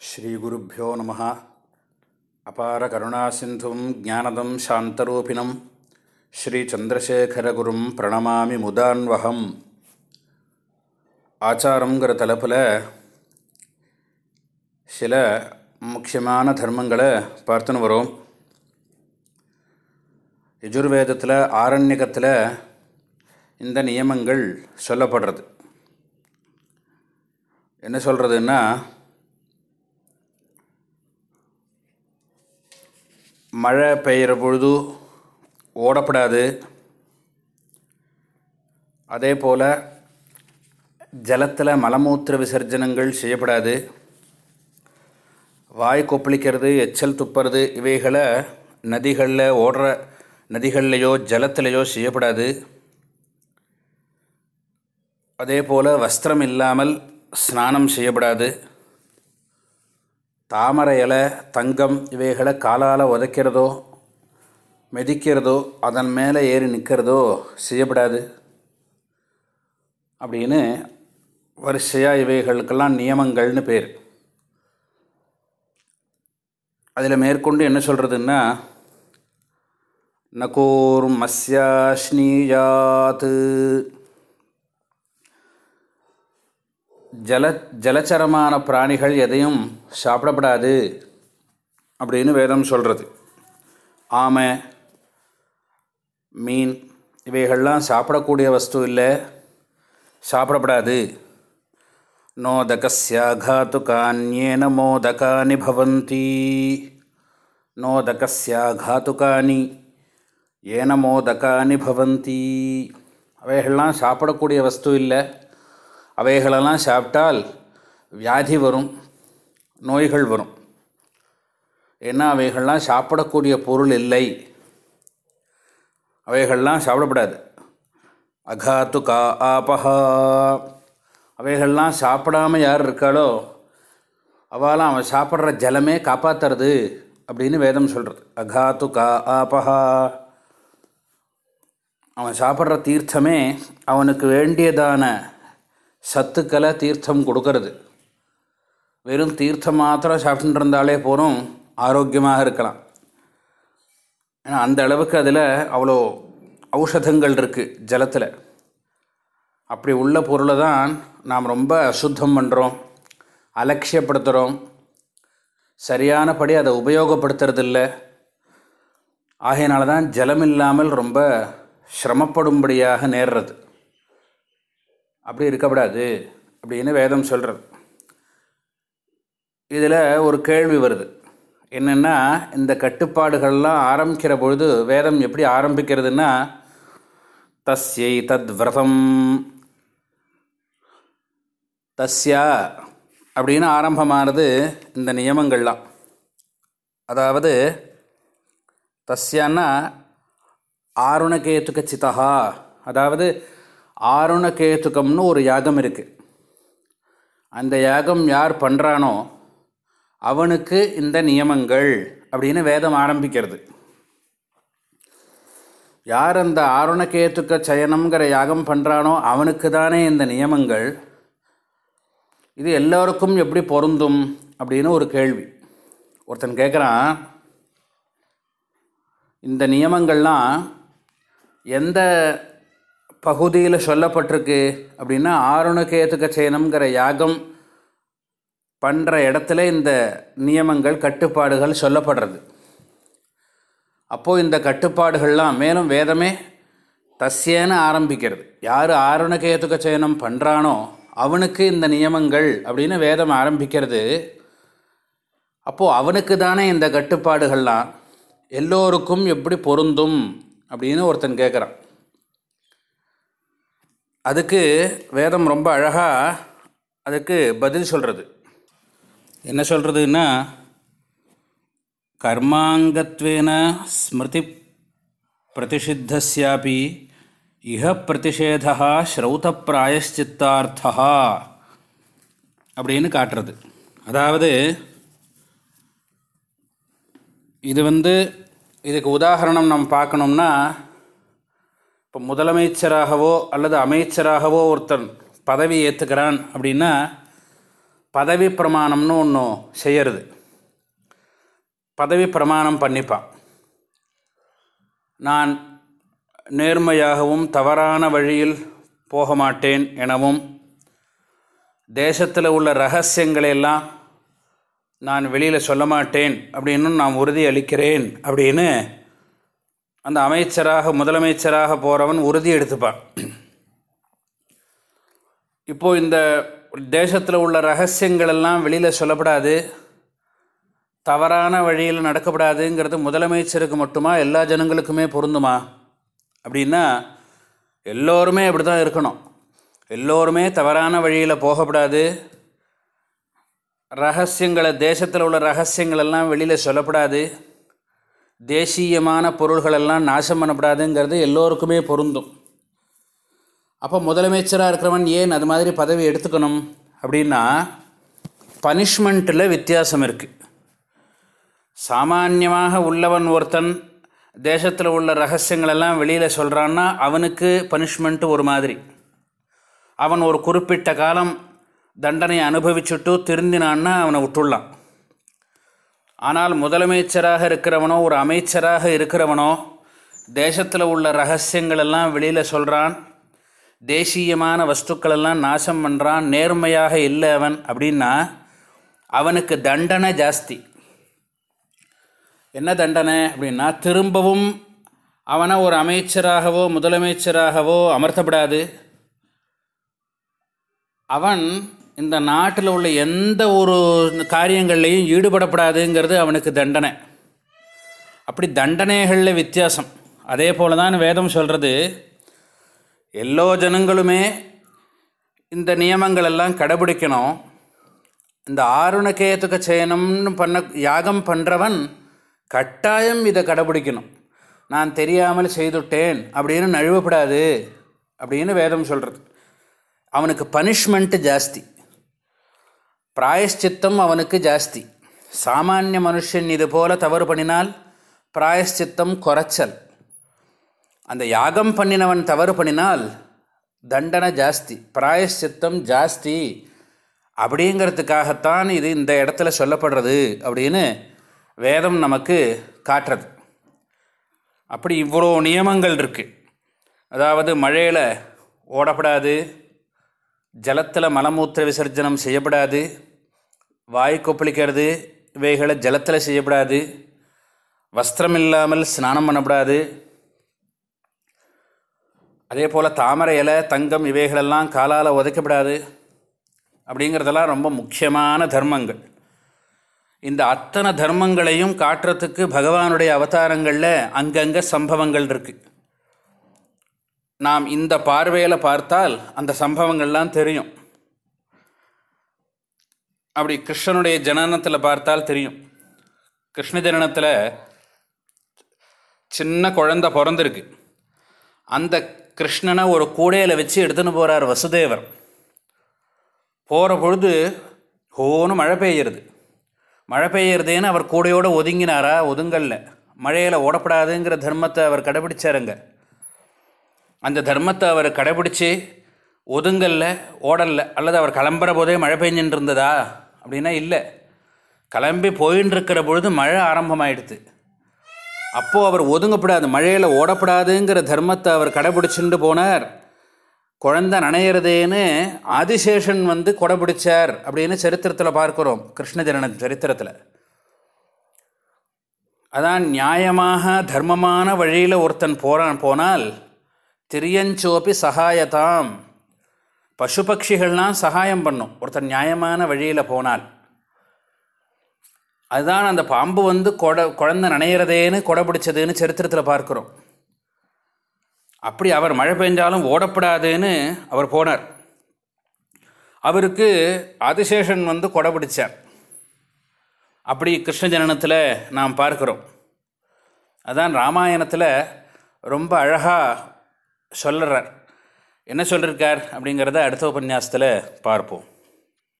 ஸ்ரீகுருப்போ நம அபார கருணாசிந்தும் ஜானதம் சாந்தரூபிணம். ஸ்ரீச்சந்திரசேகரகுரும் பிரணமாமி முதான்வகம் ஆச்சாரங்கிற தலைப்பில் சில முக்கியமான தர்மங்களை பார்த்துன்னு வரும். யஜுர்வேதத்தில் ஆரண்யகத்தில் இந்த நியமங்கள் சொல்லப்படுறது. என்ன சொல்கிறதுன்னா மழை பெய்கிற பொழுது ஓடப்படாது. அதே போல் ஜலத்தில் மலமூத்திர விசர்ஜனங்கள் செய்யப்படாது. வாய் கொப்பளிக்கிறது எச்சல் துப்புறது இவைகளை நதிகளில் ஓடுற நதிகள்லையோ ஜலத்திலையோ செய்யப்படாது. அதே போல் வஸ்திரம் இல்லாமல் ஸ்நானம் செய்யப்படாது. தாமரை இலை தங்கம் இவைகளை காலால் உதைக்கிறதோ மிதிக்கிறதோ அதன் மேலே ஏறி நிற்கிறதோ செய்யப்படாது. அப்படின்னு வரிசையாக இவைகளுக்கெல்லாம் நியமங்கள்னு பேர். அதில் மேற்கொண்டு என்ன சொல்கிறதுன்னா நகோர் மஸ்யாஷ்னீயாத்து ஜல ஜலச்சரமான பிராணிகள் எதையும் சாப்பிடப்படாது அப்படின்னு வேதம் சொல்கிறது ஆமை மீன் இவைகள்லாம் சாப்பிடக்கூடிய வஸ்து இல்லை சாப்பிடப்படாது. நோதகஸ்யாகாத்துகான்யேன மோதகானி பவந்தி. நோதகஸ்யாகாத்துகானி ஏன மோதகானி பவந்தி. அவைகள்லாம் சாப்பிடக்கூடிய வஸ்து இல்லை அவைகளெல்லாம் சாப்பிட்டால் வியாதி வரும் நோய்கள் வரும். ஏன்னா அவைகள்லாம் சாப்பிடக்கூடிய பொருள் இல்லை? அவைகள்லாம் சாப்பிடப்படாது. அகாத்து கா ஆபஹா. அவைகள்லாம் சாப்பிடாமல் யார் இருக்காளோ அவெல்லாம் அவன் சாப்பிட்ற ஜலமே காப்பாற்றுறது அப்படின்னு வேதம் சொல்கிறது அகாத்து கா ஆபஹா. அவன் சாப்பிட்ற தீர்த்தமே அவனுக்கு வேண்டியதான சத்துக்களை தீர்த்தம் கொடுக்கறது. வெறும் தீர்த்தம் மாத்திரம் சாப்பிட்டு இருந்தாலே போகிறோம் ஆரோக்கியமாக இருக்கலாம். ஏன்னா அந்த அளவுக்கு அதில் அவ்வளோ ஔஷதங்கள் இருக்குது ஜலத்தில். அப்படி உள்ள பொருளை தான் நாம் ரொம்ப அசுத்தம் பண்ணுறோம் அலட்சியப்படுத்துகிறோம் சரியானபடி அதை உபயோகப்படுத்துறதில்ல. ஆகையினால தான் ஜலம் இல்லாமல் ரொம்ப சிரமப்படும்படியாக நேர்றது. அப்படி இருக்கக்கூடாது. அப்படின்னு வேதம் சொல்கிறது இதில் ஒரு கேள்வி வருது. என்னென்னா இந்த கட்டுப்பாடுகள்லாம் ஆரம்பிக்கிற பொழுது வேதம் எப்படி ஆரம்பிக்கிறதுன்னா தஸ்யை தத் விரதம். தஸ்யா அப்படின்னு ஆரம்பமானது இந்த நியமங்கள்லாம். அதாவது தஸ்யான்னா ஆருணகேத்துக்க சித்தகா அதாவது ஆருணகேத்துக்கம்னு ஒரு யாகம் இருக்குது அந்த யாகம் யார் பண்ணுறானோ அவனுக்கு இந்த நியமங்கள் அப்படின்னு வேதம் ஆரம்பிக்கிறது. யார் அந்த ஆருணகேத்துக்க சயனம்ங்கிற யாகம் பண்ணுறானோ அவனுக்கு தானே இந்த நியமங்கள். இது எல்லோருக்கும் எப்படி பொருந்தும் அப்படின்னு ஒரு கேள்வி. ஒருத்தன் கேட்குறான் இந்த நியமங்கள்லாம் எந்த பகுதியில் சொல்லப்பட்டிருக்கு அப்படின்னா ஆருணகேதுக சேனம்ங்கிற யாகம் பண்ணுற இடத்துல இந்த நியமங்கள் கட்டுப்பாடுகள் சொல்லப்படுறது. அப்போது இந்த கட்டுப்பாடுகள்லாம் மேலும் வேதமே தஸ்யேன்னு ஆரம்பிக்கிறது. யார் ஆருணகேதுக சேனம் பண்ணுறானோ அவனுக்கு இந்த நியமங்கள் அப்படின்னு வேதம் ஆரம்பிக்கிறது. அப்போது அவனுக்கு தானே இந்த கட்டுப்பாடுகள்லாம். எல்லோருக்கும் எப்படி பொருந்தும் அப்படின்னு ஒருத்தன் கேட்குறான் அதுக்கு வேதம் ரொம்ப அழகாக அதுக்கு பதில் சொல்கிறது என்ன சொல்கிறதுன்னா கர்மாங்கத்வேன ஸ்மிருதி பிரதிஷித்தஸ்யாபி இஹ பிரதிஷேதா ஸ்ரௌத பிராயஷ்சித்தார்த்தா அப்படின்னு காட்டுறது. அதாவது இது வந்து இதுக்கு உதாரணம் நம்ம பார்க்கணும்னா இப்போ முதலமைச்சராகவோ அல்லது அமைச்சராகவோ ஒருத்தன் பதவி ஏற்றுக்கிறான் அப்படின்னா பதவி பிரமாணம்னு ஒன்று செய்யறது. பதவி பிரமாணம் பண்ணிப்பான். நான் நேர்மையாகவும் தவறான வழியில் போக மாட்டேன் எனவும் தேசத்தில் உள்ள ரகசியங்களை எல்லாம் நான் வெளியில் சொல்ல மாட்டேன் அப்படின்னு நான் உறுதி அளிக்கிறேன் அப்படின்னு அந்த அமைச்சராக முதலமைச்சராக போகிறவன் உறுதி எடுத்துப்பான். இப்போது இந்த தேசத்தில் உள்ள ரகசியங்கள் எல்லாம் வெளியில் சொல்லப்படாது. தவறான வழியில் நடக்கப்படாதுங்கிறது முதலமைச்சருக்கு மட்டுமா எல்லா ஜனங்களுக்குமே பொருந்துமா? அப்படின்னா எல்லோருமே அப்படி தான் இருக்கணும். எல்லோருமே தவறான வழியில் போகப்படாது. ரகசியங்களை தேசத்தில் உள்ள ரகசியங்கள் எல்லாம் வெளியில் சொல்லப்படாது. தேசியமான பொருள்களெல்லாம் நாசம் பண்ணப்படாதுங்கிறது எல்லோருக்குமே பொருந்தும். அப்போ முதலமைச்சராக இருக்கிறவன் ஏன் அது மாதிரி பதவி எடுத்துக்கணும் அப்படின்னா பனிஷ்மெண்ட்டில் வித்தியாசம் இருக்குது சாமான்யமாக உள்ளவன் ஒருத்தன் தேசத்தில் உள்ள ரகசியங்களெல்லாம் வெளியில் சொல்கிறான்னா அவனுக்கு பனிஷ்மெண்ட்டு ஒரு மாதிரி. அவன் ஒரு குறிப்பிட்ட காலம் தண்டனை அனுபவிச்சுட்டு திருந்தினான்னா அவனை விட்டுடலாம். ஆனால் முதலமைச்சராக இருக்கிறவனோ ஒரு அமைச்சராக இருக்கிறவனோ தேசத்தில் உள்ள ரகசியங்கள் எல்லாம் வெளியில் சொல்கிறான் தேசியமான வஸ்துக்களெல்லாம் நாசம் பண்ணுறான் நேர்மையாக இல்லை அவன் அப்படின்னா அவனுக்கு தண்டனை ஜாஸ்தி. என்ன தண்டனை அப்படின்னா திரும்பவும் அவனை ஒரு அமைச்சராகவோ முதலமைச்சராகவோ அமர்த்தப்படாது. அவன் இந்த நாட்டில் உள்ள எந்த ஒரு காரியங்கள்லையும் ஈடுபடப்படாதுங்கிறது அவனுக்கு தண்டனை. அப்படி தண்டனைகளில் வித்தியாசம். அதே போல தான் வேதம் சொல்கிறது எல்லோ ஜனங்களுமே இந்த நியமங்களெல்லாம் கடைபிடிக்கணும். இந்த ஆருணகேதுக சயனம்னு பண்ண யாகம் பண்ணுறவன் கட்டாயம் இதை கடைபிடிக்கணும். நான் தெரியாமல் செய்துட்டேன் அப்படின்னு நழுவப்படாது அப்படின்னு வேதம் சொல்கிறது அவனுக்கு பனிஷ்மெண்ட்டு ஜாஸ்தி. பிராயஷ்சித்தம் அவனுக்கு ஜாஸ்தி. சாமானிய மனுஷன் இது போல் தவறு பண்ணினால் பிராயஷ்சித்தம் குறைச்சல். அந்த யாகம் பண்ணினவன் தவறு பண்ணினால் தண்டனை ஜாஸ்தி. பிராயஷ்சித்தம் ஜாஸ்தி. அப்படிங்கிறதுக்காகத்தான் இது இந்த இடத்துல சொல்லப்படுறது அப்படின்னு வேதம் நமக்கு காட்டுறது. அப்படி இவ்வளோ நியமங்கள் இருக்குது அதாவது மழையில் ஓடப்படாது ஜலத்தில் மலமூத்திர விசர்ஜனம் செய்யப்படாது வாய் கொப்பளிக்கிறது இவைகளை ஜலத்தில் செய்யப்படாது வஸ்திரம் இல்லாமல் ஸ்நானம் பண்ணப்படாது. அதே போல் தாமரை இலை தங்கம் இவைகளெல்லாம் காலால் உதைக்கப்படாது. அப்படிங்கிறதெல்லாம் ரொம்ப முக்கியமான தர்மங்கள். இந்த அத்தனை தர்மங்களையும் காட்டுறதுக்கு பகவானுடைய அவதாரங்களில் அங்கங்கே சம்பவங்கள் இருக்குது நாம் இந்த பார்வையில் பார்த்தால் அந்த சம்பவங்கள்லாம் தெரியும். அப்படி கிருஷ்ணனுடைய ஜனனத்தில் பார்த்தால் தெரியும். கிருஷ்ண ஜனனத்தில் சின்ன குழந்த பிறந்திருக்கு. அந்த கிருஷ்ணனை ஒரு கூடையில் வச்சு எடுத்துன்னு போகிறார் வசுதேவர். போகிற பொழுது ஹோன்னு மழை பெய்யுறது. மழை பெய்யறதேன்னு அவர் கூடையோடு ஒதுங்கினாரா? ஒதுங்கல்ல. மழையில் ஓடப்படாதுங்கிற தர்மத்தை அவர் கடைபிடிச்சாருங்க. அந்த தர்மத்தை அவர் கடைபிடிச்சி ஒதுங்கல்ல ஓடல்ல அல்லது அவர் கிளம்புற போதே மழை பெஞ்சுட்டு இருந்ததா? அப்படின்னா இல்லை. கிளம்பி போயின்னு இருக்கிற பொழுது மழை ஆரம்பமாயிடுது. அப்போது அவர் ஒதுங்கப்படாது மழையில் ஓடப்படாதுங்கிற தர்மத்தை அவர் கடைபிடிச்சுட்டு போனார். குழந்த நனையிறதேன்னு ஆதிசேஷன் வந்து கொடைபிடிச்சார் அப்படின்னு சரித்திரத்தில் பார்க்குறோம் கிருஷ்ண ஜனன சரித்திரத்தில். அதான் நியாயமாக தர்மமான வழியில் ஒருத்தன் போகிறான் போனால் திரியஞ்சோப்பி சகாயதாம். பசு பட்சிகள்லாம் சகாயம் பண்ணும். ஒருத்தர் நியாயமான வழியில் போனால். அதுதான் அந்த பாம்பு வந்து கொடை குழந்தை நனையிறதேன்னு கொடை பிடிச்சதுன்னு சரித்திரத்தில் பார்க்குறோம். அப்படி அவர் மழை பெஞ்சாலும் ஓடப்படாதுன்னு அவர் போனார். அவருக்கு ஆதிசேஷன் வந்து கொடை பிடிச்சார். அப்படி கிருஷ்ண ஜனனத்தில் நாம் பார்க்குறோம். அதான் ராமாயணத்தில் ரொம்ப அழகாக சொல்லுறார். என்ன சொல்லியிருக்கார் அப்படிங்கிறத அடுத்த உபன்யாசத்தில் பார்ப்போம்.